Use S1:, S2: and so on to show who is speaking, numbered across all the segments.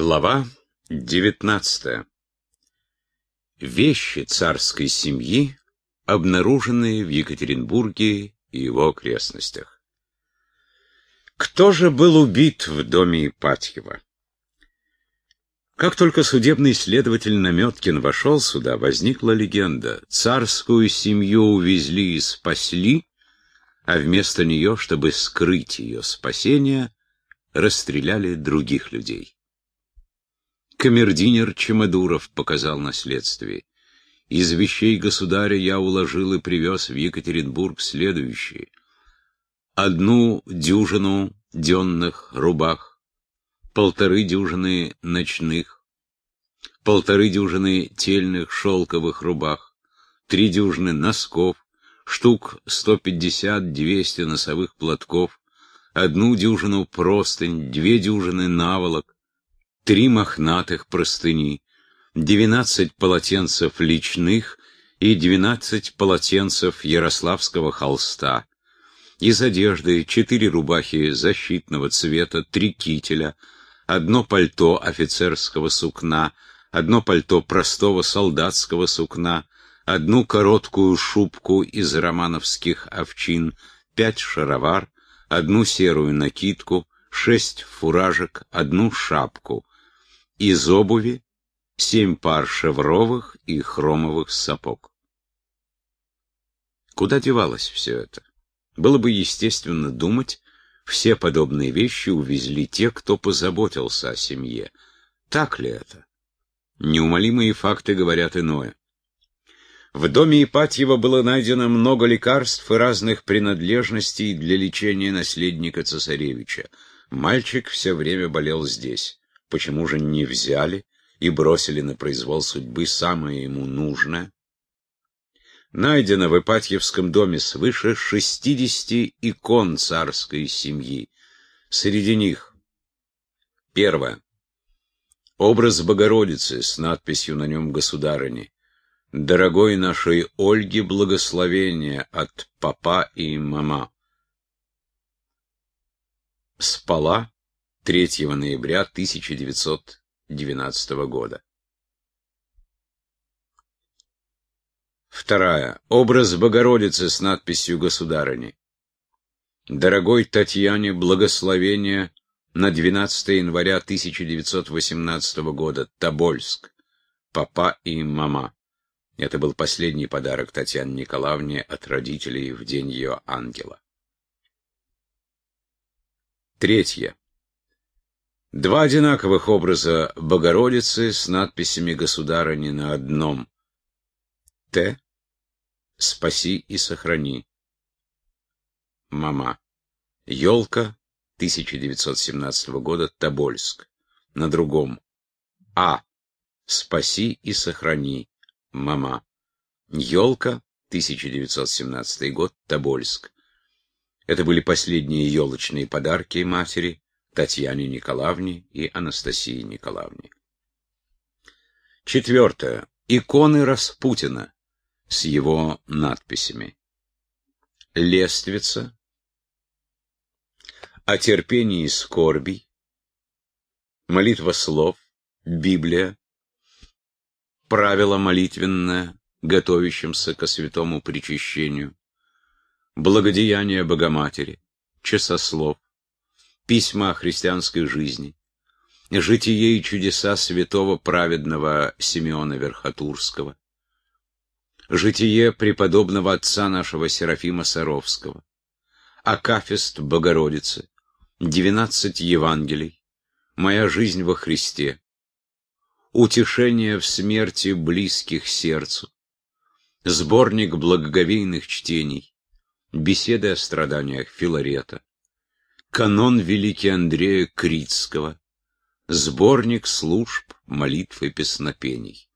S1: Глава 19. Вещи царской семьи, обнаруженные в Екатеринбурге и его окрестностях. Кто же был убит в доме Ипатьева? Как только судебный следователь Наметкин вошел сюда, возникла легенда. Царскую семью увезли и спасли, а вместо нее, чтобы скрыть ее спасение, расстреляли других людей. Камердинер Чемодуров показал на следствии. Из вещей государя я уложил и привез в Екатеринбург следующие. Одну дюжину денных рубах, полторы дюжины ночных, полторы дюжины тельных шелковых рубах, три дюжины носков, штук 150-200 носовых платков, одну дюжину простынь, две дюжины наволок, три мохнатых простыни, двенадцать полотенцев личных и двенадцать полотенцев ярославского холста. Из одежды четыре рубахи защитного цвета, три кителя, одно пальто офицерского сукна, одно пальто простого солдатского сукна, одну короткую шубку из романовских овчин, пять шаровар, одну серую накидку, шесть фуражек, одну шапку, из обуви семь пар шевровых и хромовых сапог. Куда девалось все это? Было бы естественно думать, все подобные вещи увезли те, кто позаботился о семье. Так ли это? Неумолимые факты говорят иное. В доме Ипатьева было найдено много лекарств и разных принадлежностей для лечения наследника цесаревича. Мальчик все время болел здесь. Почему же не взяли и бросили на произвол судьбы самое ему нужное? Найдено в Ипатьевском доме свыше 60 икон царской семьи. Среди них первое. Образ Богородицы с надписью на нем «Государыни». «Дорогой нашей Ольге благословение от папа и мама». Спала 3 ноября 1912 года. Вторая. Образ Богородицы с надписью «Государыни». Дорогой Татьяне благословение на 12 января 1918 года. Тобольск. Папа и мама. Это был последний подарок Татьяне Николаевне от родителей в день ее ангела. Третье. Два одинаковых образа Богородицы с надписями «Государыни» на одном. Т. Спаси и сохрани. Мама. Елка, 1917 года, Тобольск. На другом. А. Спаси и сохрани. Мама. Елка, 1917 год, Тобольск. Это были последние елочные подарки матери Татьяне Николаевне и Анастасии Николаевне. Четвертое. Иконы Распутина с его надписями. Лествица. О терпении и скорби. Молитва слов. Библия. Правило молитвенное, готовящимся ко святому причащению. Благодеяние Богоматери. Часослов письма о христианской жизни, житие и чудеса святого праведного Симеона Верхотурского, житие преподобного отца нашего Серафима Саровского, Акафист Богородицы, двенадцать Евангелий, моя жизнь во Христе, утешение в смерти близких сердцу, сборник благоговейных чтений, беседы о страданиях Филарета, Канон Великий Андрея Критского. Сборник служб, молитв и песнопений.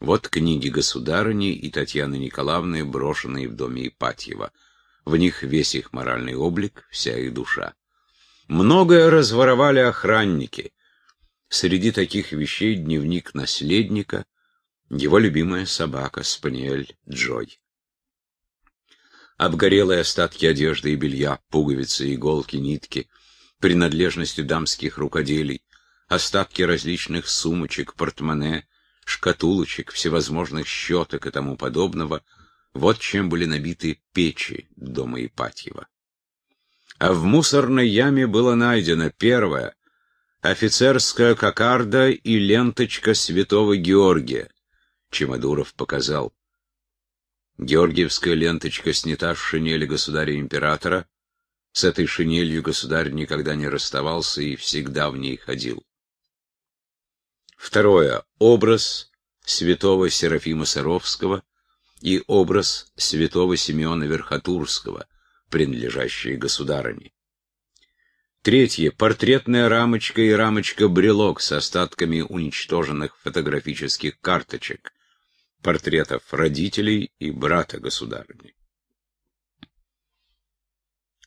S1: Вот книги государыни и Татьяны Николаевны, брошенные в доме Ипатьева. В них весь их моральный облик, вся их душа. Многое разворовали охранники. Среди таких вещей дневник наследника, его любимая собака Спаниель Джой обгорелые остатки одежды и белья, пуговицы, иголки, нитки, принадлежности дамских рукоделий, остатки различных сумочек, портмоне, шкатулочек, всевозможных щеток и тому подобного, вот чем были набиты печи дома Ипатьева. А в мусорной яме было найдено первое — офицерская кокарда и ленточка святого Георгия. Чемодуров показал. Георгиевская ленточка снята с шинели государя-императора. С этой шинелью государь никогда не расставался и всегда в ней ходил. Второе. Образ святого Серафима Саровского и образ святого Симеона Верхотурского, принадлежащие государыне. Третье. Портретная рамочка и рамочка-брелок с остатками уничтоженных фотографических карточек, портретов родителей и брата государыни.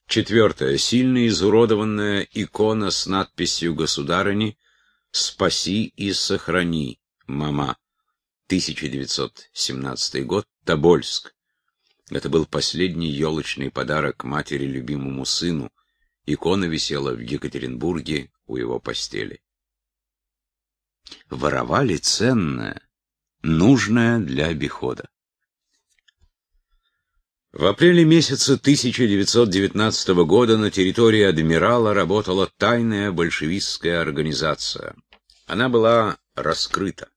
S1: Четвертое. Сильно изуродованная икона с надписью «Государыни» «Спаси и сохрани, мама». 1917 год, Тобольск. Это был последний елочный подарок матери любимому сыну. Икона висела в Екатеринбурге у его постели. Воровали ценное, нужное для обихода. В апреле месяца 1919 года на территории адмирала работала тайная большевистская организация. Она была раскрыта.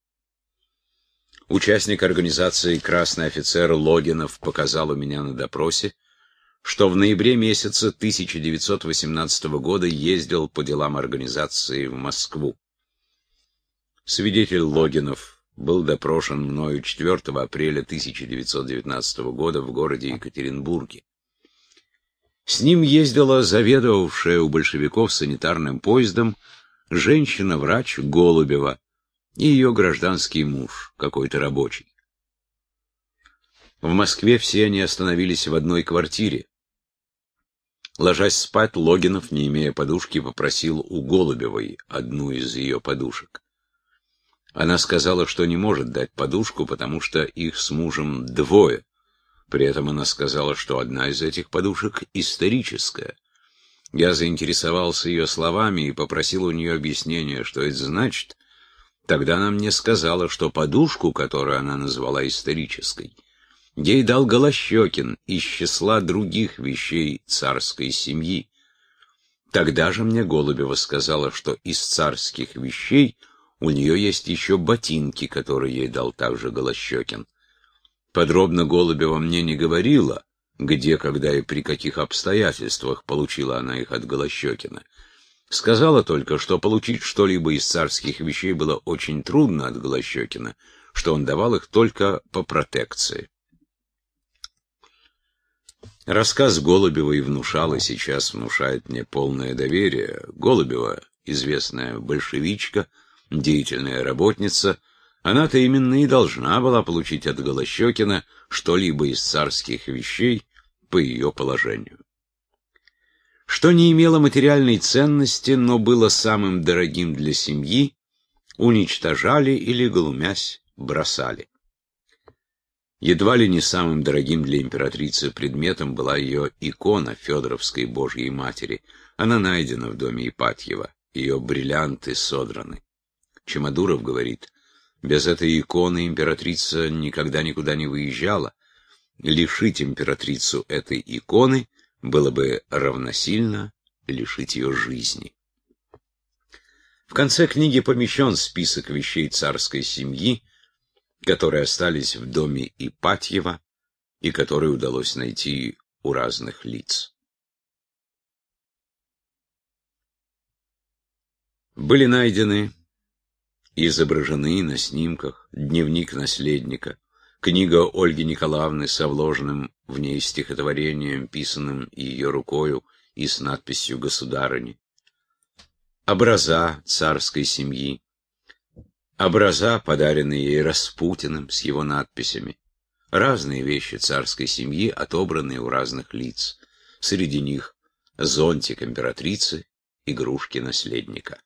S1: Участник организации «Красный офицер» Логинов показал у меня на допросе, что в ноябре месяца 1918 года ездил по делам организации в Москву. Свидетель Логинов был допрошен мною 4 апреля 1919 года в городе Екатеринбурге. С ним ездила заведовавшая у большевиков санитарным поездом женщина-врач Голубева, и ее гражданский муж, какой-то рабочий. В Москве все они остановились в одной квартире. Ложась спать, Логинов, не имея подушки, попросил у Голубевой одну из ее подушек. Она сказала, что не может дать подушку, потому что их с мужем двое. При этом она сказала, что одна из этих подушек историческая. Я заинтересовался ее словами и попросил у нее объяснения, что это значит, Тогда она мне сказала, что подушку, которую она назвала исторической, ей дал Голощекин из числа других вещей царской семьи. Тогда же мне Голубева сказала, что из царских вещей у нее есть еще ботинки, которые ей дал также Голощекин. Подробно Голубева мне не говорила, где, когда и при каких обстоятельствах получила она их от Голощекина. Сказала только, что получить что-либо из царских вещей было очень трудно от Голощекина, что он давал их только по протекции. Рассказ Голубева и внушал, и сейчас внушает мне полное доверие. Голубева, известная большевичка, деятельная работница, она-то именно и должна была получить от Голощекина что-либо из царских вещей по ее положению. Что не имело материальной ценности, но было самым дорогим для семьи, уничтожали или, глумясь, бросали. Едва ли не самым дорогим для императрицы предметом была ее икона Федоровской Божьей Матери. Она найдена в доме Ипатьева, ее бриллианты содраны. Чемодуров говорит, без этой иконы императрица никогда никуда не выезжала. Лишить императрицу этой иконы было бы равносильно лишить ее жизни. В конце книги помещен список вещей царской семьи, которые остались в доме Ипатьева и которые удалось найти у разных лиц. Были найдены изображены на снимках дневник наследника, книга Ольги Николаевны со вложенным в ней стихотворением, писанным ее рукою и с надписью «Государыни», образа царской семьи, образа, подаренные ей Распутиным с его надписями, разные вещи царской семьи, отобранные у разных лиц, среди них зонтик императрицы, игрушки наследника.